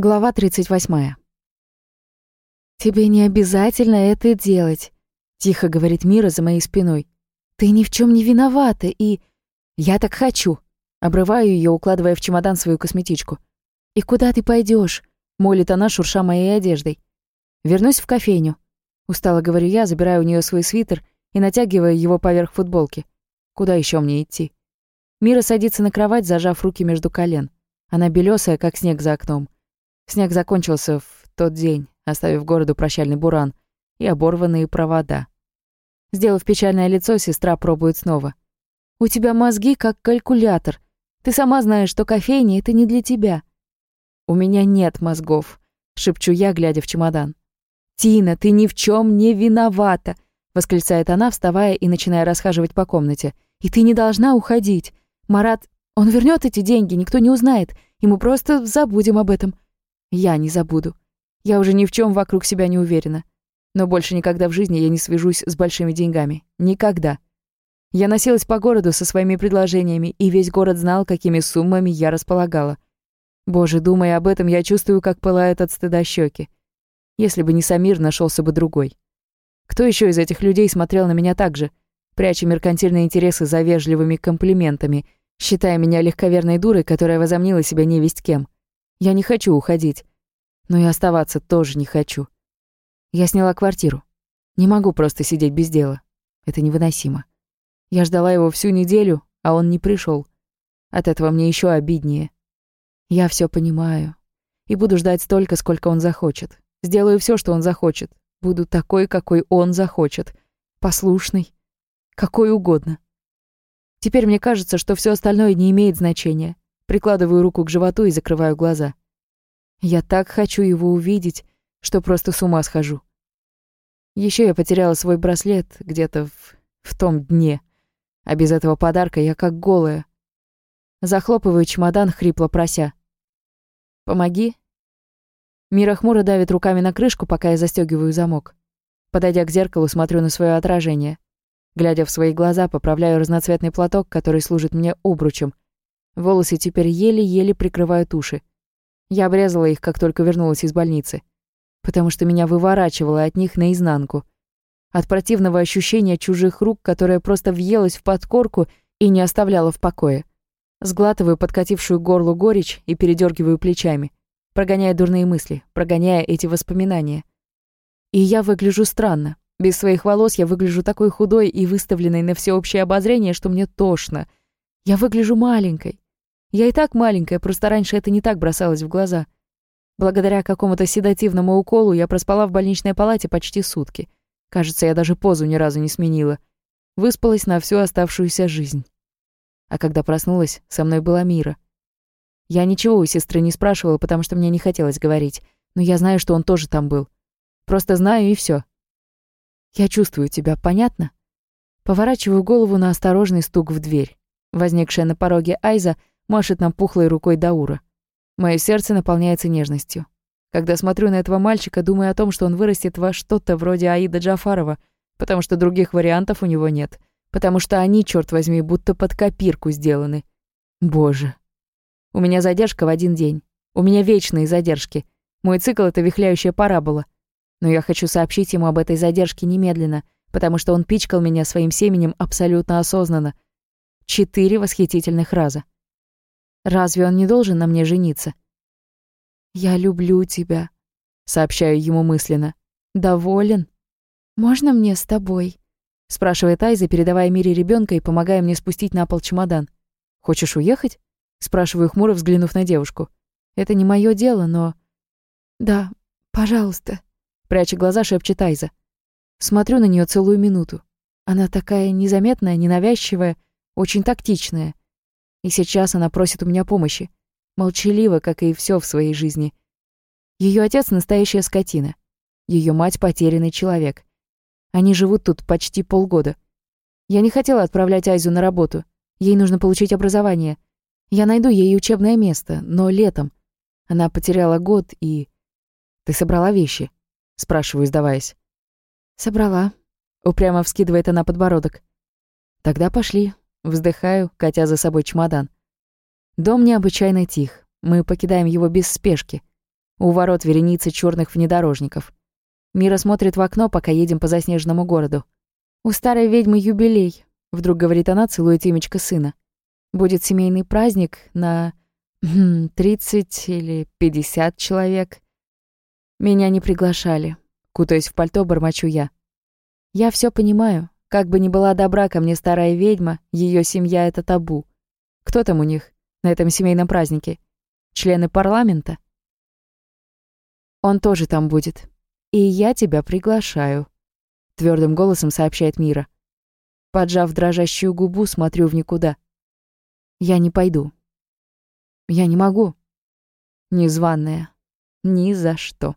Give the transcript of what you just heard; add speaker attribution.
Speaker 1: Глава 38. «Тебе не обязательно это делать», — тихо говорит Мира за моей спиной. «Ты ни в чем не виновата, и...» «Я так хочу», — обрываю ее, укладывая в чемодан свою косметичку. «И куда ты пойдешь? молит она, шурша моей одеждой. «Вернусь в кофейню», — устало говорю я, забираю у нее свой свитер и натягиваю его поверх футболки. Куда еще мне идти? Мира садится на кровать, зажав руки между колен. Она белесая, как снег за окном. Снег закончился в тот день, оставив городу прощальный буран и оборванные провода. Сделав печальное лицо, сестра пробует снова. «У тебя мозги как калькулятор. Ты сама знаешь, что кофейня — это не для тебя». «У меня нет мозгов», — шепчу я, глядя в чемодан. «Тина, ты ни в чем не виновата», — восклицает она, вставая и начиная расхаживать по комнате. «И ты не должна уходить. Марат, он вернет эти деньги, никто не узнает, и мы просто забудем об этом. Я не забуду. Я уже ни в чем вокруг себя не уверена. Но больше никогда в жизни я не свяжусь с большими деньгами. Никогда. Я носилась по городу со своими предложениями, и весь город знал, какими суммами я располагала. Боже, думая об этом, я чувствую, как пылают от стыда щеки. Если бы не Самир, нашелся бы другой. Кто еще из этих людей смотрел на меня так же, пряча меркантильные интересы за вежливыми комплиментами, считая меня легковерной дурой, которая возомнила себя невесть кем? Я не хочу уходить. Но и оставаться тоже не хочу. Я сняла квартиру. Не могу просто сидеть без дела. Это невыносимо. Я ждала его всю неделю, а он не пришел. От этого мне еще обиднее. Я все понимаю. И буду ждать столько, сколько он захочет. Сделаю все, что он захочет. Буду такой, какой он захочет. Послушный. Какой угодно. Теперь мне кажется, что все остальное не имеет значения. Прикладываю руку к животу и закрываю глаза. Я так хочу его увидеть, что просто с ума схожу. Еще я потеряла свой браслет где-то в, в том дне, а без этого подарка я как голая. Захлопываю чемодан, хрипло прося. «Помоги». Мира хмуро давит руками на крышку, пока я застегиваю замок. Подойдя к зеркалу, смотрю на свое отражение. Глядя в свои глаза, поправляю разноцветный платок, который служит мне обручем — Волосы теперь еле-еле прикрывают уши. Я обрезала их, как только вернулась из больницы, потому что меня выворачивало от них наизнанку. От противного ощущения чужих рук, которое просто въелось в подкорку и не оставляло в покое. Сглатываю подкатившую горлу горечь и передергиваю плечами, прогоняя дурные мысли, прогоняя эти воспоминания. И я выгляжу странно. Без своих волос я выгляжу такой худой и выставленной на всеобщее обозрение, что мне тошно. Я выгляжу маленькой. Я и так маленькая, просто раньше это не так бросалось в глаза. Благодаря какому-то седативному уколу я проспала в больничной палате почти сутки. Кажется, я даже позу ни разу не сменила. Выспалась на всю оставшуюся жизнь. А когда проснулась, со мной была Мира. Я ничего у сестры не спрашивала, потому что мне не хотелось говорить. Но я знаю, что он тоже там был. Просто знаю и все. Я чувствую тебя, понятно? Поворачиваю голову на осторожный стук в дверь. Возникшая на пороге Айза машет нам пухлой рукой Даура. Мое сердце наполняется нежностью. Когда смотрю на этого мальчика, думаю о том, что он вырастет во что-то вроде Аида Джафарова, потому что других вариантов у него нет. Потому что они, черт возьми, будто под копирку сделаны. Боже. У меня задержка в один день. У меня вечные задержки. Мой цикл — это вихляющая парабола. Но я хочу сообщить ему об этой задержке немедленно, потому что он пичкал меня своим семенем абсолютно осознанно. Четыре восхитительных раза. Разве он не должен на мне жениться? «Я люблю тебя», — сообщаю ему мысленно. «Доволен? Можно мне с тобой?» — спрашивает Айза, передавая Мире ребенка и помогая мне спустить на пол чемодан. «Хочешь уехать?» — спрашиваю хмуро, взглянув на девушку. «Это не мое дело, но...» «Да, пожалуйста», — пряча глаза, шепчет Айза. Смотрю на нее целую минуту. Она такая незаметная, ненавязчивая, очень тактичная. И сейчас она просит у меня помощи. Молчаливо, как и все в своей жизни. Ее отец — настоящая скотина. Ее мать — потерянный человек. Они живут тут почти полгода. Я не хотела отправлять Айзу на работу. Ей нужно получить образование. Я найду ей учебное место, но летом. Она потеряла год и... «Ты собрала вещи?» — спрашиваю, сдаваясь. «Собрала», — упрямо вскидывает она подбородок. «Тогда пошли, Вздыхаю, катя за собой чемодан. Дом необычайно тих. Мы покидаем его без спешки. У ворот вереницы черных внедорожников. Мира смотрит в окно, пока едем по заснеженному городу. «У старой ведьмы юбилей», — вдруг говорит она, целуя темечко сына. «Будет семейный праздник на... тридцать или пятьдесят человек. Меня не приглашали. Кутаясь в пальто, бормочу я. Я все понимаю. Как бы ни была добра ко мне старая ведьма, ее семья — это табу. Кто там у них на этом семейном празднике? Члены парламента? Он тоже там будет. И я тебя приглашаю, твердым голосом сообщает Мира. Поджав дрожащую губу, смотрю в никуда. Я не пойду. Я не могу. Незваная. Ни за что.